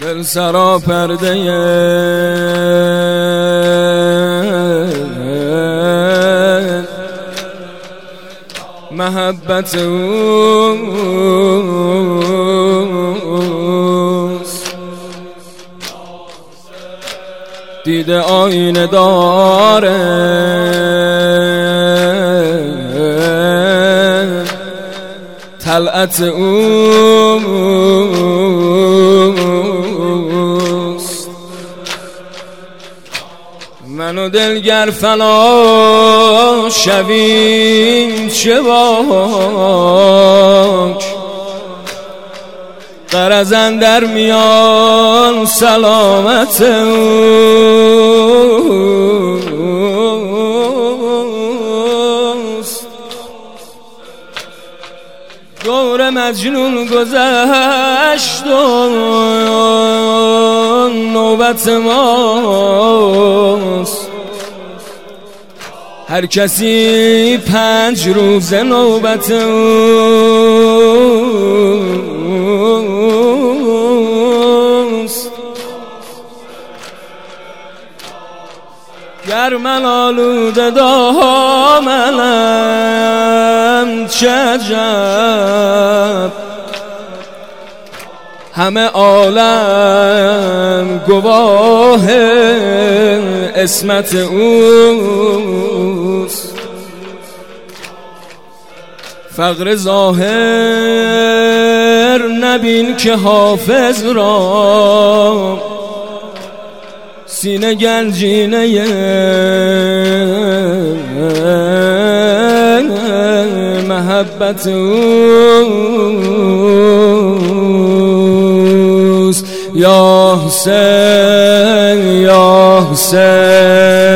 دل سرا پرده محبت اوست. دیده آینه داره. طلعت اوست منو دلگر فنا شویم چه باک؟ قرزن در میان سلامت اوست دور مجنون گذشت و نوبت ماست. هر کسی پنج روز نوبت اوست. گر من آلوده دامنم عجب همه عالم گواه اسمت اوست. فقر ظاهر نبین که حافظ را. سینه گنجینه محبت اوست یا حسین یا حسین